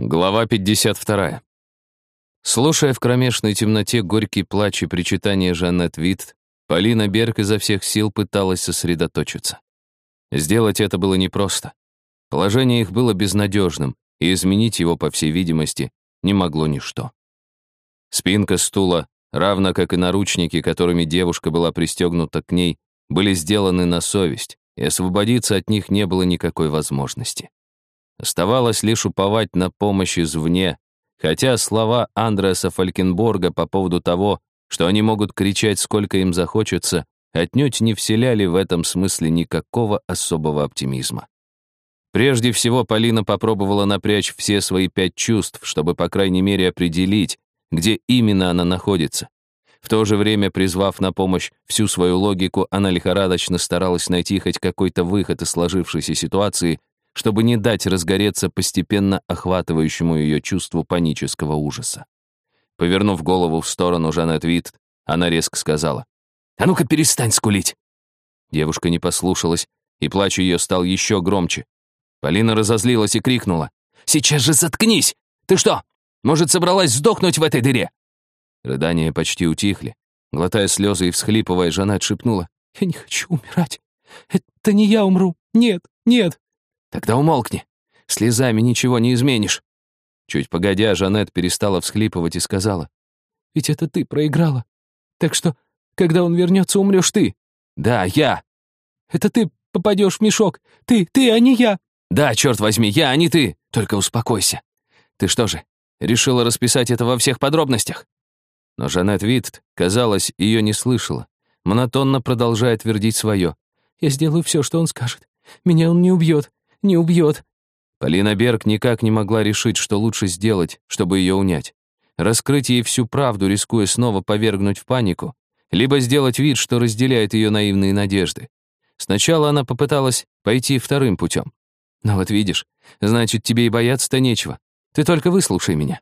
Глава 52. Слушая в кромешной темноте горький плач и причитание Жаннет Витт, Полина Берг изо всех сил пыталась сосредоточиться. Сделать это было непросто. Положение их было безнадежным, и изменить его, по всей видимости, не могло ничто. Спинка стула, равно как и наручники, которыми девушка была пристегнута к ней, были сделаны на совесть, и освободиться от них не было никакой возможности. Оставалось лишь уповать на помощь извне, хотя слова Андреаса Фалькенборга по поводу того, что они могут кричать сколько им захочется, отнюдь не вселяли в этом смысле никакого особого оптимизма. Прежде всего, Полина попробовала напрячь все свои пять чувств, чтобы, по крайней мере, определить, где именно она находится. В то же время, призвав на помощь всю свою логику, она лихорадочно старалась найти хоть какой-то выход из сложившейся ситуации, чтобы не дать разгореться постепенно охватывающему ее чувству панического ужаса. Повернув голову в сторону Жанет Вит, она резко сказала, «А ну-ка перестань скулить!» Девушка не послушалась, и плач ее стал еще громче. Полина разозлилась и крикнула, «Сейчас же заткнись! Ты что, может, собралась сдохнуть в этой дыре?» Рыдания почти утихли. Глотая слезы и всхлипывая, Жанет шепнула, «Я не хочу умирать. Это не я умру. Нет, нет, Тогда умолкни. Слезами ничего не изменишь. Чуть погодя, Жанет перестала всхлипывать и сказала. «Ведь это ты проиграла. Так что, когда он вернется, умрешь ты». «Да, я». «Это ты попадешь в мешок. Ты, ты, а не я». «Да, черт возьми, я, а не ты. Только успокойся. Ты что же, решила расписать это во всех подробностях?» Но Жанет Витт, казалось, ее не слышала. Монотонно продолжая твердить свое. «Я сделаю все, что он скажет. Меня он не убьет не убьет». Полина Берг никак не могла решить, что лучше сделать, чтобы ее унять. Раскрыть ей всю правду, рискуя снова повергнуть в панику, либо сделать вид, что разделяет ее наивные надежды. Сначала она попыталась пойти вторым путем. Но вот видишь, значит, тебе и бояться-то нечего. Ты только выслушай меня.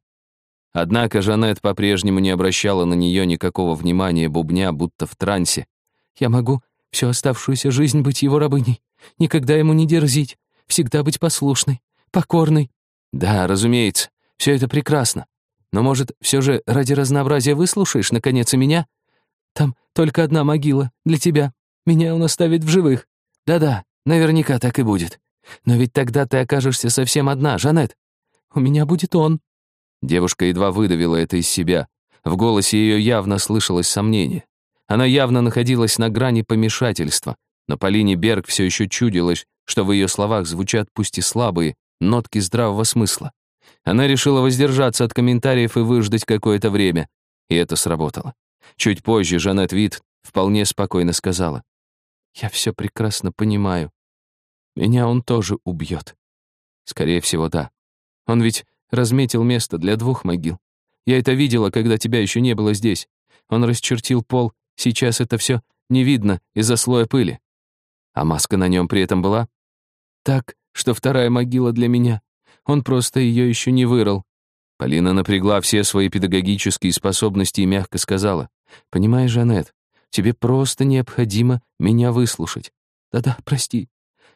Однако Жанет по-прежнему не обращала на нее никакого внимания, бубня, будто в трансе. «Я могу всю оставшуюся жизнь быть его рабыней, никогда ему не дерзить, всегда быть послушной, покорной. Да, разумеется, все это прекрасно. Но, может, все же ради разнообразия выслушаешь, наконец, и меня? Там только одна могила для тебя. Меня он оставит в живых. Да-да, наверняка так и будет. Но ведь тогда ты окажешься совсем одна, Жанет. У меня будет он». Девушка едва выдавила это из себя. В голосе ее явно слышалось сомнение. Она явно находилась на грани помешательства, но Полине Берг все еще чудилось, что в ее словах звучат пусть и слабые, нотки здравого смысла. Она решила воздержаться от комментариев и выждать какое-то время, и это сработало. Чуть позже Жанет Вит вполне спокойно сказала, «Я все прекрасно понимаю. Меня он тоже убьет». Скорее всего, да. Он ведь разметил место для двух могил. Я это видела, когда тебя еще не было здесь. Он расчертил пол, сейчас это все не видно из-за слоя пыли. А маска на нем при этом была? Так, что вторая могила для меня. Он просто ее еще не вырыл. Полина напрягла все свои педагогические способности и мягко сказала. «Понимаешь, Жанет, тебе просто необходимо меня выслушать». «Да-да, прости.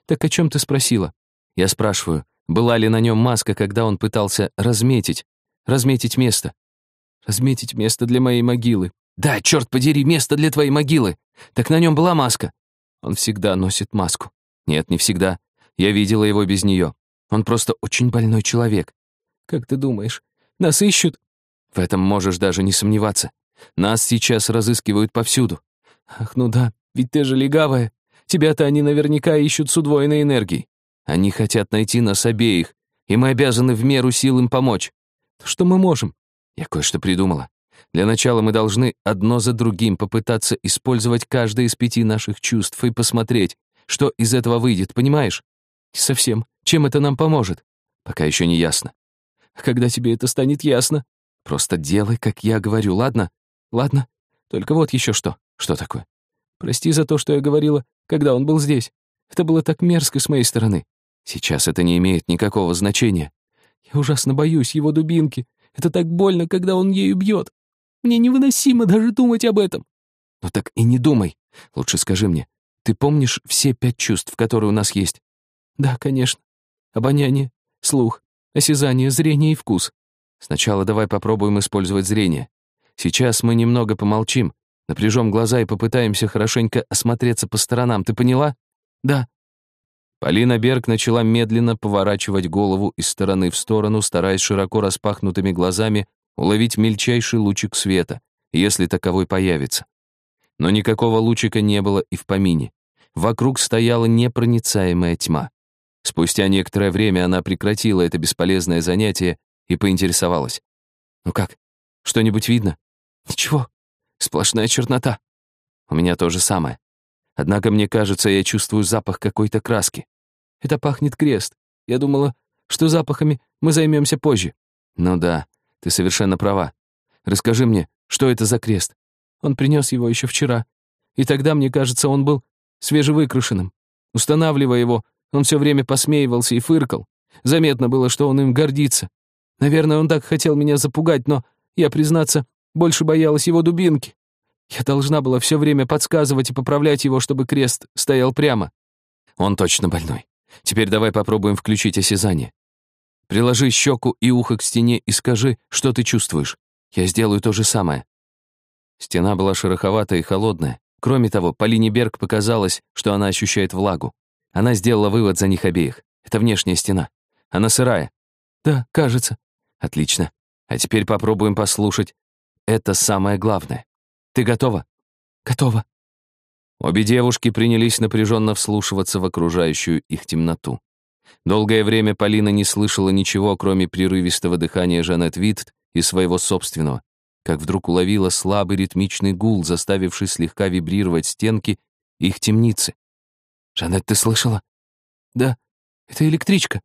Так о чем ты спросила?» Я спрашиваю, была ли на нем маска, когда он пытался разметить, разметить место? Разметить место для моей могилы. Да, черт подери, место для твоей могилы. Так на нем была маска. Он всегда носит маску. Нет, не всегда. Я видела его без нее. Он просто очень больной человек. Как ты думаешь, нас ищут? В этом можешь даже не сомневаться. Нас сейчас разыскивают повсюду. Ах, ну да, ведь ты же легавая. Тебя-то они наверняка ищут с удвоенной энергией. Они хотят найти нас обеих, и мы обязаны в меру сил им помочь. Что мы можем? Я кое-что придумала. Для начала мы должны одно за другим попытаться использовать каждое из пяти наших чувств и посмотреть, что из этого выйдет, понимаешь? Совсем. Чем это нам поможет? Пока еще не ясно. Когда тебе это станет ясно? Просто делай, как я говорю, ладно? Ладно. Только вот еще что. Что такое? Прости за то, что я говорила, когда он был здесь. Это было так мерзко с моей стороны. Сейчас это не имеет никакого значения. Я ужасно боюсь его дубинки. Это так больно, когда он ею бьет. Мне невыносимо даже думать об этом. Ну так и не думай. Лучше скажи мне, ты помнишь все пять чувств, которые у нас есть? Да, конечно. Обоняние, слух, осязание, зрение и вкус. Сначала давай попробуем использовать зрение. Сейчас мы немного помолчим, напряжем глаза и попытаемся хорошенько осмотреться по сторонам. Ты поняла? Да. Полина Берг начала медленно поворачивать голову из стороны в сторону, стараясь широко распахнутыми глазами уловить мельчайший лучик света, если таковой появится. Но никакого лучика не было и в помине. Вокруг стояла непроницаемая тьма. Спустя некоторое время она прекратила это бесполезное занятие и поинтересовалась. «Ну как, что-нибудь видно?» «Ничего, сплошная чернота». «У меня то же самое. Однако мне кажется, я чувствую запах какой-то краски». «Это пахнет крест. Я думала, что запахами мы займемся позже». «Ну да, ты совершенно права. Расскажи мне, что это за крест?» Он принес его еще вчера. И тогда, мне кажется, он был свежевыкрашенным. Устанавливая его, он все время посмеивался и фыркал. Заметно было, что он им гордится. Наверное, он так хотел меня запугать, но, я, признаться, больше боялась его дубинки. Я должна была все время подсказывать и поправлять его, чтобы крест стоял прямо. Он точно больной. Теперь давай попробуем включить осязание. Приложи щеку и ухо к стене и скажи, что ты чувствуешь. Я сделаю то же самое. Стена была шероховатая и холодная. Кроме того, Полине Берг показалось, что она ощущает влагу. Она сделала вывод за них обеих. Это внешняя стена. Она сырая. Да, кажется. Отлично. А теперь попробуем послушать. Это самое главное. Ты готова? Готова. Обе девушки принялись напряженно вслушиваться в окружающую их темноту. Долгое время Полина не слышала ничего, кроме прерывистого дыхания Жанет Витт и своего собственного, как вдруг уловила слабый ритмичный гул, заставивший слегка вибрировать стенки их темницы. «Жанет, ты слышала?» «Да, это электричка».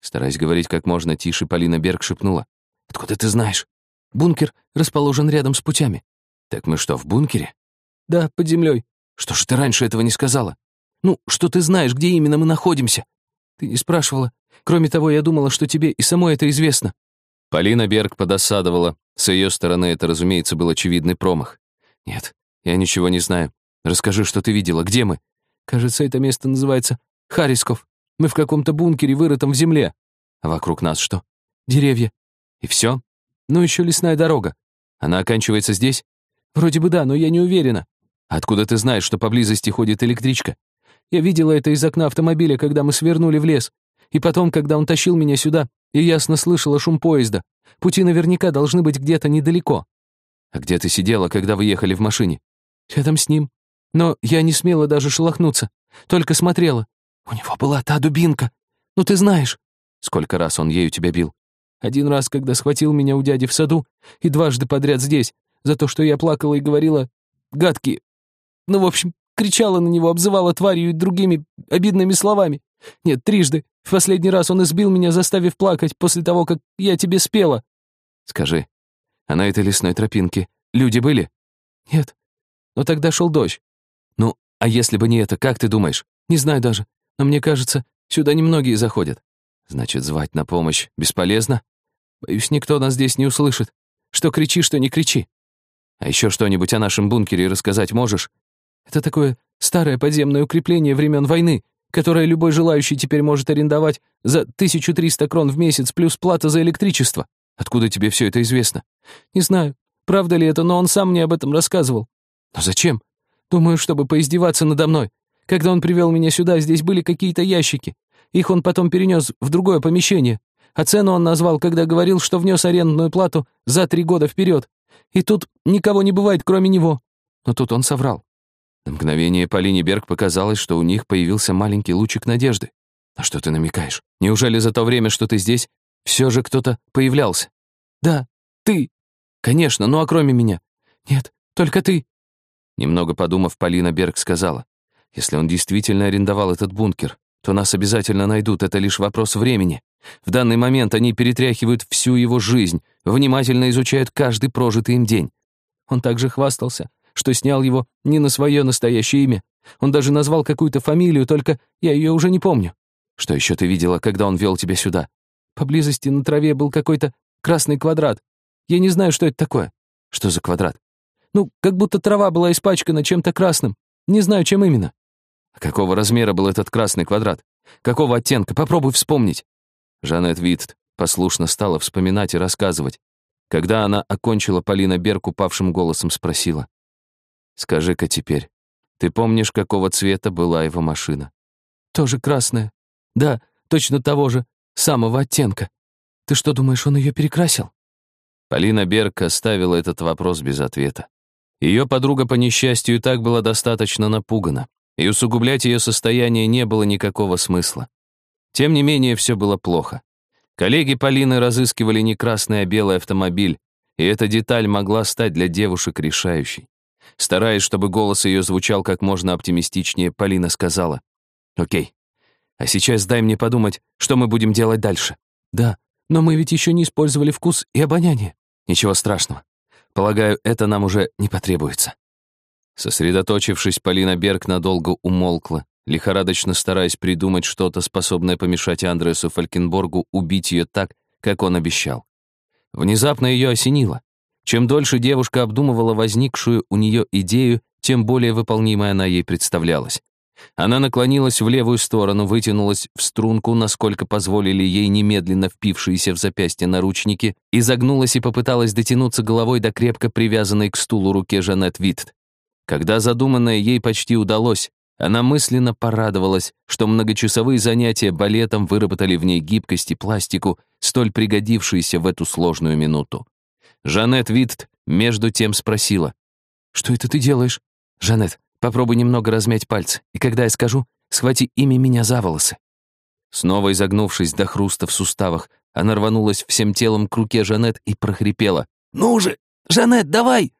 Стараясь говорить как можно тише, Полина Берг шепнула. «Откуда ты знаешь? Бункер расположен рядом с путями». «Так мы что, в бункере?» «Да, под землей». «Что ж ты раньше этого не сказала?» «Ну, что ты знаешь, где именно мы находимся?» «Ты не спрашивала. Кроме того, я думала, что тебе и самой это известно». Полина Берг подосадовала. С ее стороны это, разумеется, был очевидный промах. «Нет, я ничего не знаю. Расскажи, что ты видела. Где мы?» Кажется, это место называется Харисков. Мы в каком-то бункере, вырытом в земле. А вокруг нас что? Деревья. И все? Ну, еще лесная дорога. Она оканчивается здесь? Вроде бы да, но я не уверена. Откуда ты знаешь, что поблизости ходит электричка? Я видела это из окна автомобиля, когда мы свернули в лес. И потом, когда он тащил меня сюда, я ясно слышала шум поезда. Пути наверняка должны быть где-то недалеко. А где ты сидела, когда вы ехали в машине? Рядом с ним. Но я не смела даже шелохнуться, только смотрела. У него была та дубинка. Ну, ты знаешь. Сколько раз он ею тебя бил? Один раз, когда схватил меня у дяди в саду, и дважды подряд здесь, за то, что я плакала и говорила «гадкие». Ну, в общем, кричала на него, обзывала тварью и другими обидными словами. Нет, трижды. В последний раз он избил меня, заставив плакать после того, как я тебе спела. Скажи, а на этой лесной тропинке люди были? Нет. Но тогда шел дождь. Ну, а если бы не это, как ты думаешь? Не знаю даже. Но мне кажется, сюда немногие заходят. Значит, звать на помощь бесполезно? Боюсь, никто нас здесь не услышит. Что кричи, что не кричи. А еще что-нибудь о нашем бункере рассказать можешь? Это такое старое подземное укрепление времен войны, которое любой желающий теперь может арендовать за 1300 крон в месяц плюс плата за электричество. Откуда тебе все это известно? Не знаю, правда ли это, но он сам мне об этом рассказывал. Но зачем? Думаю, чтобы поиздеваться надо мной. Когда он привел меня сюда, здесь были какие-то ящики. Их он потом перенес в другое помещение. А цену он назвал, когда говорил, что внес арендную плату за три года вперед. И тут никого не бывает, кроме него. Но тут он соврал. На мгновение Полине Берг показалось, что у них появился маленький лучик надежды. А что ты намекаешь? Неужели за то время, что ты здесь, все же кто-то появлялся? Да, ты. Конечно, ну а кроме меня? Нет, только ты. Немного подумав, Полина Берг сказала, «Если он действительно арендовал этот бункер, то нас обязательно найдут, это лишь вопрос времени. В данный момент они перетряхивают всю его жизнь, внимательно изучают каждый прожитый им день. Он также хвастался, что снял его не на свое настоящее имя. Он даже назвал какую-то фамилию, только я ее уже не помню. Что еще ты видела, когда он вел тебя сюда? Поблизости на траве был какой-то красный квадрат. Я не знаю, что это такое. Что за квадрат? Ну, как будто трава была испачкана чем-то красным. Не знаю, чем именно. А какого размера был этот красный квадрат? Какого оттенка? Попробуй вспомнить. Жанет Витт послушно стала вспоминать и рассказывать. Когда она окончила, Полина Берг упавшим голосом спросила. «Скажи-ка теперь, ты помнишь, какого цвета была его машина?» «Тоже красная. Да, точно того же, самого оттенка. Ты что, думаешь, он ее перекрасил?» Полина Берг оставила этот вопрос без ответа. Ее подруга по несчастью и так была достаточно напугана, и усугублять ее состояние не было никакого смысла. Тем не менее, все было плохо. Коллеги Полины разыскивали не красный, а белый автомобиль, и эта деталь могла стать для девушек решающей. Стараясь, чтобы голос ее звучал как можно оптимистичнее, Полина сказала, «Окей, а сейчас дай мне подумать, что мы будем делать дальше». «Да, но мы ведь еще не использовали вкус и обоняние». «Ничего страшного. Полагаю, это нам уже не потребуется». Сосредоточившись, Полина Берг надолго умолкла, лихорадочно стараясь придумать что-то, способное помешать Андреасу Фалькенборгу убить ее так, как он обещал. Внезапно ее осенило. Чем дольше девушка обдумывала возникшую у нее идею, тем более выполнимой она ей представлялась. Она наклонилась в левую сторону, вытянулась в струнку, насколько позволили ей немедленно впившиеся в запястье наручники, изогнулась и попыталась дотянуться головой до крепко привязанной к стулу руке Жанет Витт. Когда задуманное ей почти удалось, она мысленно порадовалась, что многочасовые занятия балетом выработали в ней гибкость и пластику, столь пригодившиеся в эту сложную минуту. Жанет Витт между тем спросила. «Что это ты делаешь?» «Жанет, Попробуй немного размять пальцы, и когда я скажу, схвати ими меня за волосы». Снова изогнувшись до хруста в суставах, она рванулась всем телом к руке Жанет и прохрипела. «Ну же, Жанет, давай!»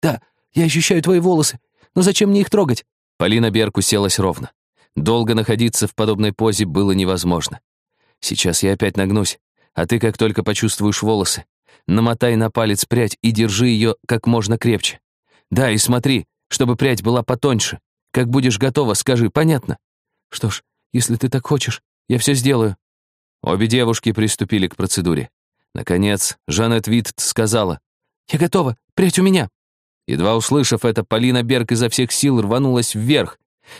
«Да, я ощущаю твои волосы, но зачем мне их трогать?» Полина Берг уселась ровно. Долго находиться в подобной позе было невозможно. «Сейчас я опять нагнусь, а ты, как только почувствуешь волосы, намотай на палец прядь и держи ее как можно крепче. Да, и смотри, чтобы прядь была потоньше. Как будешь готова, скажи, понятно? Что ж, если ты так хочешь, я все сделаю. Обе девушки приступили к процедуре. Наконец, Жанет Витт сказала. «Я готова, прядь у меня». Едва услышав это, Полина Берг изо всех сил рванулась вверх.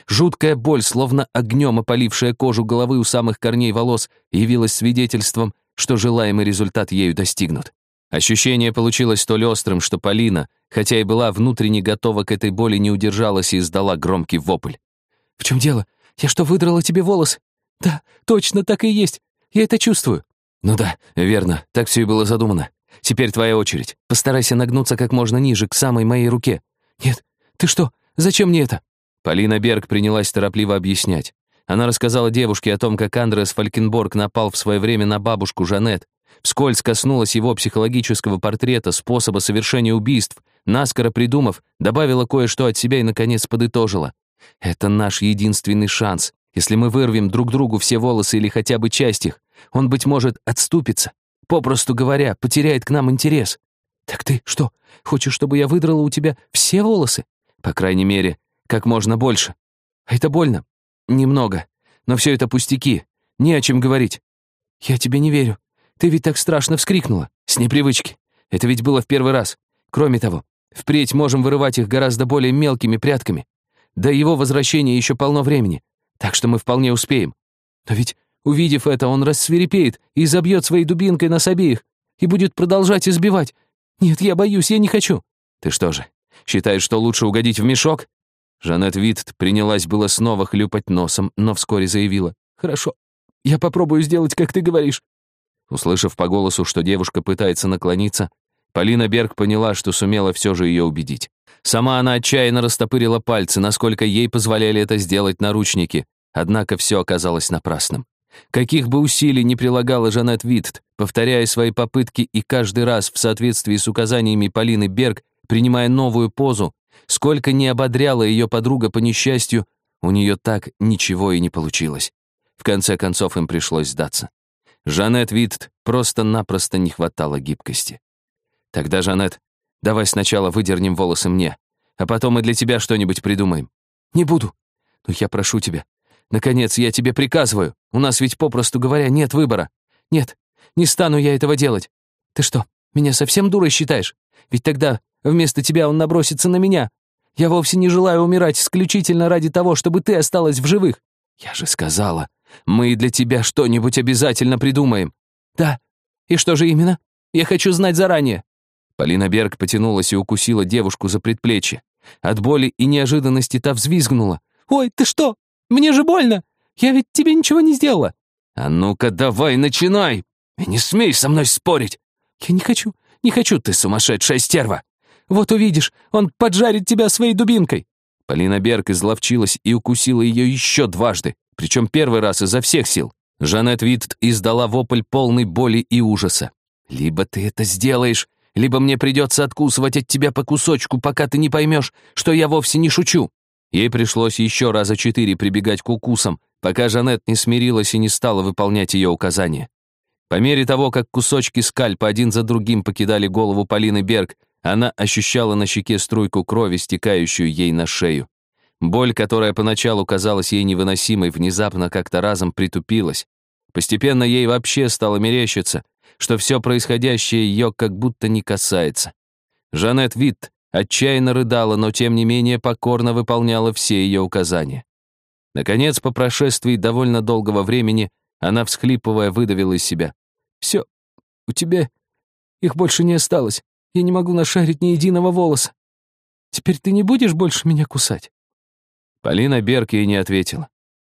Жуткая боль, словно огнем опалившая кожу головы у самых корней волос, явилась свидетельством, что желаемый результат ею достигнут. Ощущение получилось столь острым, что Полина, хотя и была внутренне готова к этой боли, не удержалась и издала громкий вопль. «В чем дело? Я что, выдрала тебе волосы?» «Да, точно так и есть. Я это чувствую». «Ну да, верно, так все и было задумано. Теперь твоя очередь. Постарайся нагнуться как можно ниже, к самой моей руке». «Нет, ты что? Зачем мне это?» Полина Берг принялась торопливо объяснять. Она рассказала девушке о том, как Андреас Фалькенборг напал в свое время на бабушку Жанет, вскользь коснулась его психологического портрета, способа совершения убийств, наскоро придумав, добавила кое-что от себя и, наконец, подытожила. «Это наш единственный шанс. Если мы вырвем друг другу все волосы или хотя бы часть их, он, быть может, отступится. Попросту говоря, потеряет к нам интерес». «Так ты что, хочешь, чтобы я выдрала у тебя все волосы?» «По крайней мере, как можно больше. А это больно?» «Немного. Но все это пустяки. Не о чем говорить». «Я тебе не верю. Ты ведь так страшно вскрикнула. С непривычки. Это ведь было в первый раз. Кроме того, впредь можем вырывать их гораздо более мелкими прядками. До его возвращения еще полно времени. Так что мы вполне успеем. Но ведь, увидев это, он рассверепеет и забьет своей дубинкой нас обеих и будет продолжать избивать. Нет, я боюсь, я не хочу. Ты что же, считаешь, что лучше угодить в мешок? Жанет Витт принялась было снова хлюпать носом, но вскоре заявила. «Хорошо, я попробую сделать, как ты говоришь. Услышав по голосу, что девушка пытается наклониться, Полина Берг поняла, что сумела все же ее убедить. Сама она отчаянно растопырила пальцы, насколько ей позволяли это сделать наручники, однако все оказалось напрасным. Каких бы усилий ни прилагала Жанет Витт, повторяя свои попытки и каждый раз в соответствии с указаниями Полины Берг, принимая новую позу, сколько не ободряла ее подруга по несчастью, у нее так ничего и не получилось. В конце концов им пришлось сдаться. Жанет Витт просто-напросто не хватало гибкости. Тогда, Жанет, давай сначала выдернем волосы мне, а потом мы для тебя что-нибудь придумаем. Не буду. Ну, я прошу тебя. Наконец, я тебе приказываю. У нас ведь, попросту говоря, нет выбора. Нет, не стану я этого делать. Ты что, меня совсем дурой считаешь? Ведь тогда вместо тебя он набросится на меня. Я вовсе не желаю умирать исключительно ради того, чтобы ты осталась в живых. Я же сказала, мы для тебя что-нибудь обязательно придумаем». «Да, И что же именно? Я хочу знать заранее. Полина Берг потянулась и укусила девушку за предплечье. От боли и неожиданности та взвизгнула. «Ой, ты что? Мне же больно! Я ведь тебе ничего не сделала!» «А ну-ка давай, начинай! И не смей со мной спорить!» «Я не хочу, не хочу, ты сумасшедшая стерва! Вот увидишь, он поджарит тебя своей дубинкой!» Полина Берг изловчилась и укусила ее еще дважды, причем первый раз изо всех сил. Жанет Витт издала вопль полной боли и ужаса. «Либо ты это сделаешь, либо мне придется откусывать от тебя по кусочку, пока ты не поймешь, что я вовсе не шучу». Ей пришлось еще раза четыре прибегать к укусам, пока Жанет не смирилась и не стала выполнять ее указания. По мере того, как кусочки скальпа один за другим покидали голову Полины Берг, она ощущала на щеке струйку крови, стекающую ей на шею. Боль, которая поначалу казалась ей невыносимой, внезапно как-то разом притупилась. Постепенно ей вообще стало мерещиться, что все происходящее ее как будто не касается. Жанет Витт отчаянно рыдала, но тем не менее покорно выполняла все ее указания. Наконец, по прошествии довольно долгого времени, она, всхлипывая, выдавила из себя. «Все, у тебя их больше не осталось. Я не могу нашарить ни единого волоса. Теперь ты не будешь больше меня кусать?» Полина Берг ей не ответила.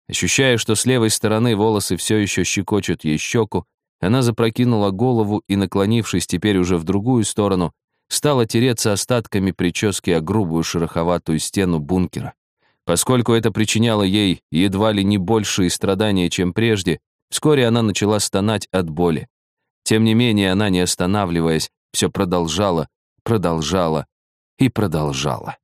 Ощущая, что с левой стороны волосы все еще щекочут ей щеку, она запрокинула голову и, наклонившись теперь уже в другую сторону, стала тереться остатками прически о грубую шероховатую стену бункера. Поскольку это причиняло ей едва ли не большие страдания, чем прежде, вскоре она начала стонать от боли. Тем не менее, она, не останавливаясь, все продолжала, продолжала и продолжала.